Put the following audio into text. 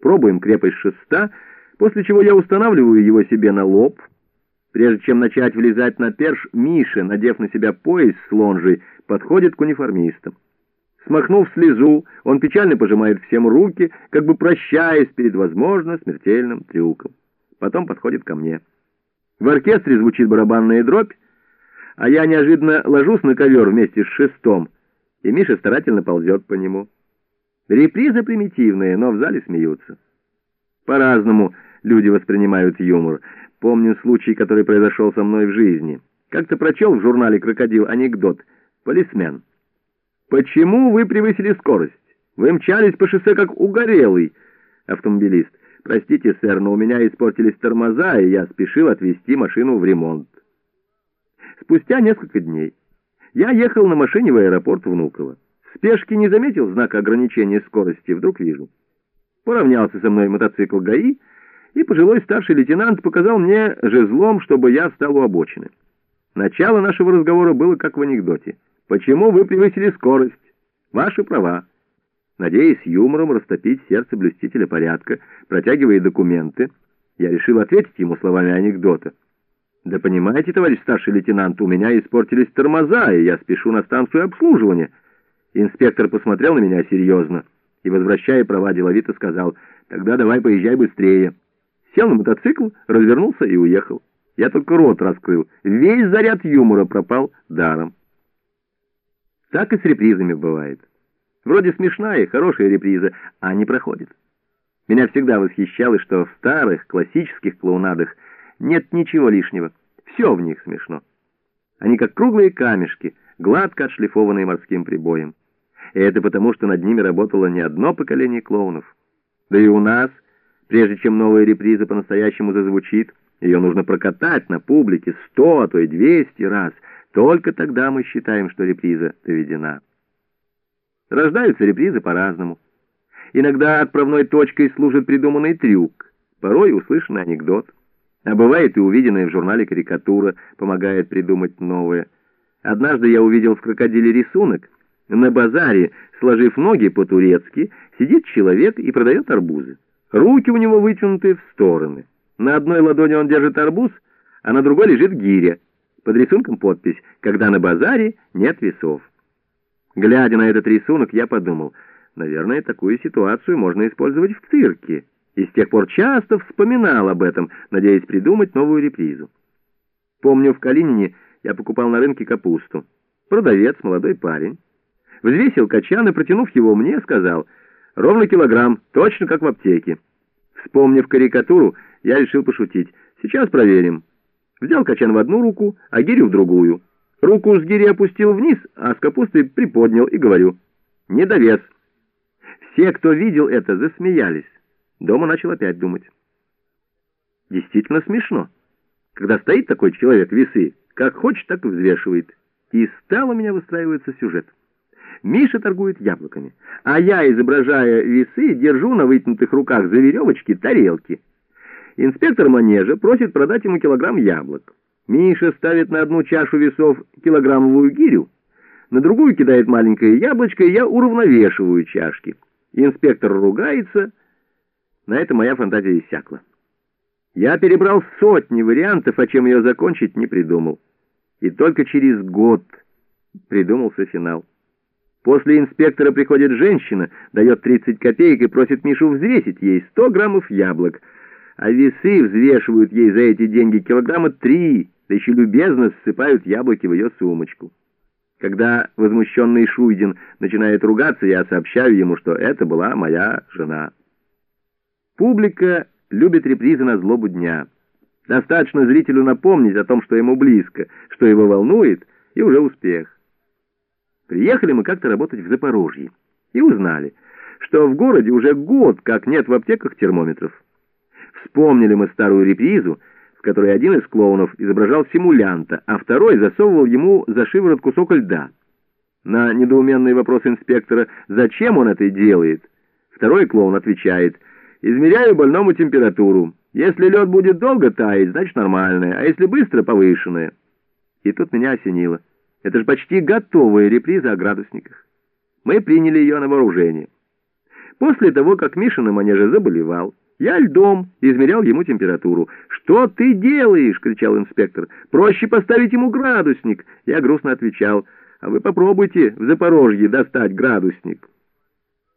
Пробуем крепость шеста, после чего я устанавливаю его себе на лоб. Прежде чем начать влезать на перш, Миша, надев на себя пояс с лонжей, подходит к униформистам. Смахнув слезу, он печально пожимает всем руки, как бы прощаясь перед, возможно, смертельным трюком. Потом подходит ко мне. В оркестре звучит барабанная дробь, а я неожиданно ложусь на ковер вместе с шестом, и Миша старательно ползет по нему. Реприза примитивная, но в зале смеются. По-разному люди воспринимают юмор. Помню случай, который произошел со мной в жизни. Как-то прочел в журнале «Крокодил» анекдот. Полисмен. «Почему вы превысили скорость? Вы мчались по шоссе как угорелый». Автомобилист. «Простите, сэр, но у меня испортились тормоза, и я спешил отвезти машину в ремонт». Спустя несколько дней я ехал на машине в аэропорт Внуково. В спешке не заметил знака ограничения скорости, вдруг вижу. Поравнялся со мной мотоцикл ГАИ, и пожилой старший лейтенант показал мне жезлом, чтобы я встал у обочины. Начало нашего разговора было как в анекдоте. «Почему вы превысили скорость? Ваши права». Надеясь юмором растопить сердце блюстителя порядка, протягивая документы, я решил ответить ему словами анекдота. «Да понимаете, товарищ старший лейтенант, у меня испортились тормоза, и я спешу на станцию обслуживания». Инспектор посмотрел на меня серьезно и, возвращая права, деловито сказал, «Тогда давай поезжай быстрее». Сел на мотоцикл, развернулся и уехал. Я только рот раскрыл. Весь заряд юмора пропал даром. Так и с репризами бывает. Вроде смешная, хорошая реприза, а не проходит. Меня всегда восхищало, что в старых классических клоунадах нет ничего лишнего. Все в них смешно. Они как круглые камешки, гладко отшлифованные морским прибоем. И это потому, что над ними работало не одно поколение клоунов. Да и у нас, прежде чем новая реприза по-настоящему зазвучит, ее нужно прокатать на публике сто, а то и двести раз. Только тогда мы считаем, что реприза доведена. Рождаются репризы по-разному. Иногда отправной точкой служит придуманный трюк, порой услышанный анекдот. А бывает и увиденная в журнале карикатура помогает придумать новое. Однажды я увидел в крокодиле рисунок. На базаре, сложив ноги по-турецки, сидит человек и продает арбузы. Руки у него вытянуты в стороны. На одной ладони он держит арбуз, а на другой лежит гиря. Под рисунком подпись «Когда на базаре нет весов». Глядя на этот рисунок, я подумал, наверное, такую ситуацию можно использовать в цирке и с тех пор часто вспоминал об этом, надеясь придумать новую репризу. Помню, в Калинине я покупал на рынке капусту. Продавец, молодой парень, взвесил качан и, протянув его мне, сказал, «Ровно килограмм, точно как в аптеке». Вспомнив карикатуру, я решил пошутить. «Сейчас проверим». Взял качан в одну руку, а гирю в другую. Руку с гири опустил вниз, а с капустой приподнял и говорю, «Недовес». Все, кто видел это, засмеялись. Дома начал опять думать. Действительно смешно. Когда стоит такой человек весы, как хочет, так и взвешивает. И стал у меня выстраиваться сюжет. Миша торгует яблоками, а я, изображая весы, держу на вытянутых руках за веревочки тарелки. Инспектор манежа просит продать ему килограмм яблок. Миша ставит на одну чашу весов килограммовую гирю, на другую кидает маленькое яблочко, и я уравновешиваю чашки. Инспектор ругается, на этом моя фантазия иссякла. Я перебрал сотни вариантов, о чем ее закончить не придумал. И только через год придумался финал. После инспектора приходит женщина, дает 30 копеек и просит Мишу взвесить ей 100 граммов яблок, а весы взвешивают ей за эти деньги килограмма три, да еще любезно ссыпают яблоки в ее сумочку. Когда возмущенный Шуйдин начинает ругаться, я сообщаю ему, что это была моя жена. Публика любит репризы на злобу дня. Достаточно зрителю напомнить о том, что ему близко, что его волнует, и уже успех. Приехали мы как-то работать в Запорожье и узнали, что в городе уже год как нет в аптеках термометров. Вспомнили мы старую репризу, в которой один из клоунов изображал симулянта, а второй засовывал ему за шиворот кусок льда. На недоуменный вопрос инспектора «Зачем он это делает?» Второй клоун отвечает – Измеряю больному температуру. Если лед будет долго таять, значит нормальная, а если быстро, повышенная. И тут меня осенило. Это же почти готовая реприза о градусниках. Мы приняли ее на вооружение. После того, как Миша на манеже заболевал, я льдом измерял ему температуру. «Что ты делаешь?» — кричал инспектор. «Проще поставить ему градусник». Я грустно отвечал. «А вы попробуйте в Запорожье достать градусник».